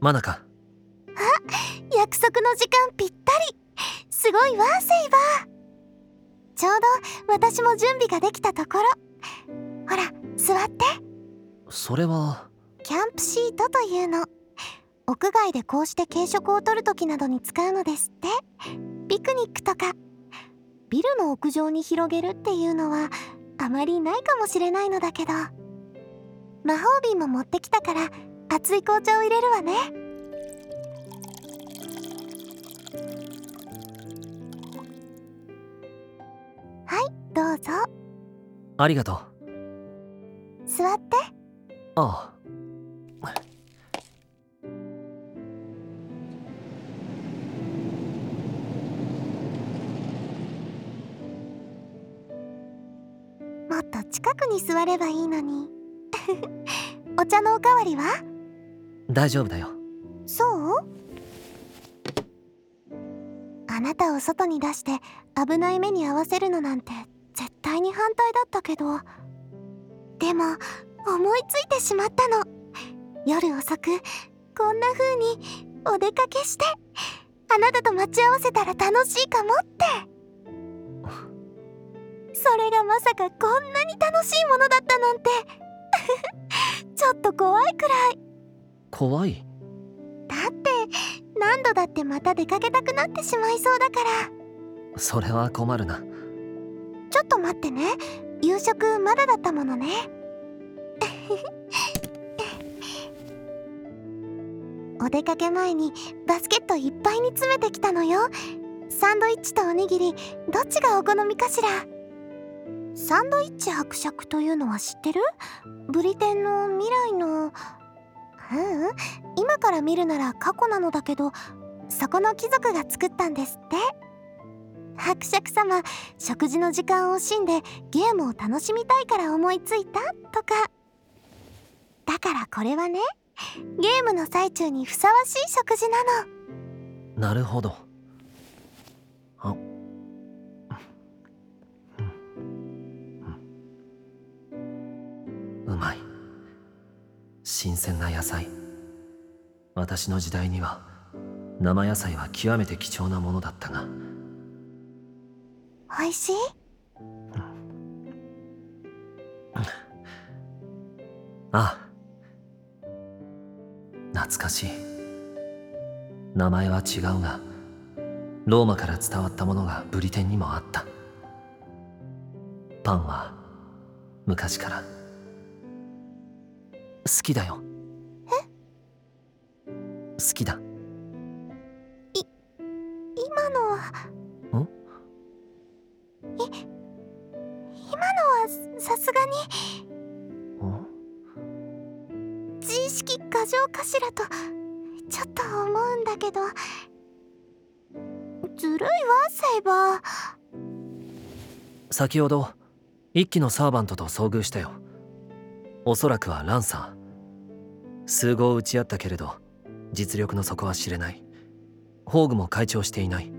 マナカ。約束の時間ぴったり。すごいわセイバー。ちょうど私も準備ができたところ。ほら座って。それは。キャンプシートというの。屋外でこうして軽食を取る時などに使うのですって。ピクニックとか。ビルの屋上に広げるっていうのはあまりないかもしれないのだけど。魔法瓶も持ってきたから熱い紅茶を入れるわね。はいどうぞ。ありがとう。座って。ああ。もっと近くに座ればいいのに。お茶のおかわりは？大丈夫だよ。そう？あなたを外に出して危ない目に遭わせるのなんて絶対に反対だったけど。でも思いついてしまったの。夜遅くこんな風にお出かけしてあなたと待ち合わせたら楽しいかもって。それがまさかこんなに楽しいものだったなんて。ちょっと怖いくらい。怖い。だって何度だってまた出かけたくなってしまいそうだから。それは困るな。ちょっと待ってね。夕食まだだったものね。お出かけ前にバスケットいっぱいに詰めてきたのよ。サンドイッチとおにぎりどっちがお好みかしら。サンドイッチ伯爵というのは知ってる？ブリテンの未来のううん。今から見るなら過去なのだけどそこの貴族が作ったんですって。伯爵様食事の時間を惜しんでゲームを楽しみたいから思いついたとか。だからこれはねゲームの最中にふさわしい食事なの。なるほど。あ。うまい。新鮮な野菜。私の時代には生野菜は極めて貴重なものだったが。美味しい？ああ懐かしい。名前は違うがローマから伝わったものがブリテンにもあった。パンは昔から好きだよ。好きだ。今のはん？い今のはさすがにん？自意識過剰かしらとちょっと思うんだけどずるいわセイバー。先ほど一機のサーバントと遭遇したよおそらくはランサー。数合打ち合ったけれど実力の底は知れない。宝具も会長していない。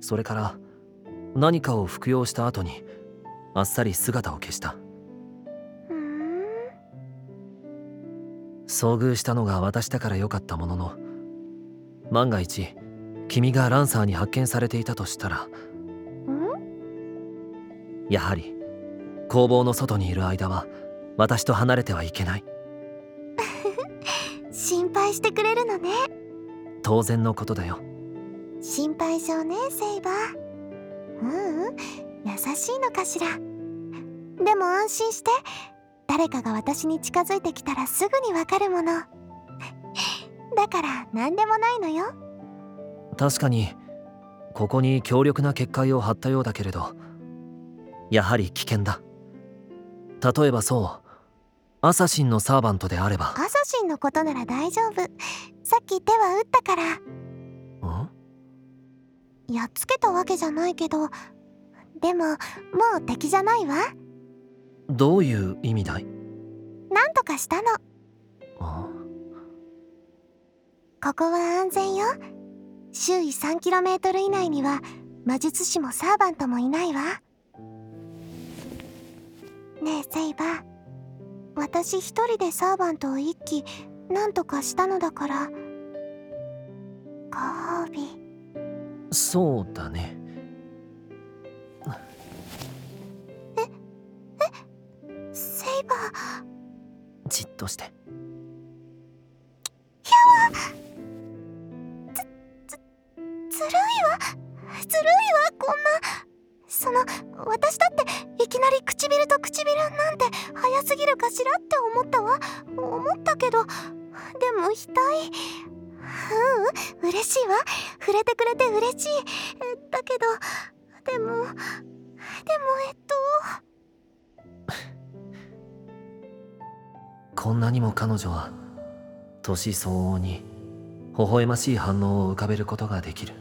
それから何かを服用した後にあっさり姿を消した。遭遇したのが私だから良かったものの万が一君がランサーに発見されていたとしたらん？やはり工房の外にいる間は私と離れてはいけない。心配してくれるのね。当然のことだよ。心配性ねセイバー。うんうん優しいのかしら。でも安心して。誰かが私に近づいてきたらすぐにわかるもの。だから何でもないのよ。確かにここに強力な結界を張ったようだけれどやはり危険だ例えばそう。アサシンのサーバントであれば。アサシンのことなら大丈夫。さっき手は打ったから。ん？やっつけたわけじゃないけど。でももう敵じゃないわ。どういう意味だい？なんとかしたの。あここは安全よ。周囲 3km 以内には魔術師もサーバントもいないわねえセイバー私一人でサーバントを一機なんとかしたのだから。ご褒美そうだね。セイバーじっとして。ずるいわ。ずるいわこんな。その私だっていきなり唇と唇なんて早すぎるかしらって思ったわ。思ったけどでも額。ううん嬉しいわ。触れてくれて嬉しい。だけどでもでもえっと。こんなにも彼女は年相応に微笑ましい反応を浮かべることができる。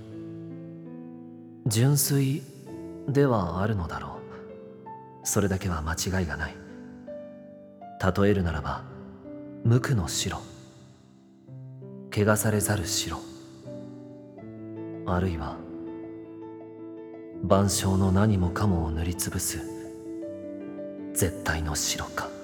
純粋ではあるのだろう。それだけは間違いがない。例えるならば無垢の城。汚されざる城。あるいは万象の何もかもを塗りつぶす絶対の城か。